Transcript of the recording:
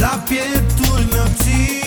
La pieptul meu ții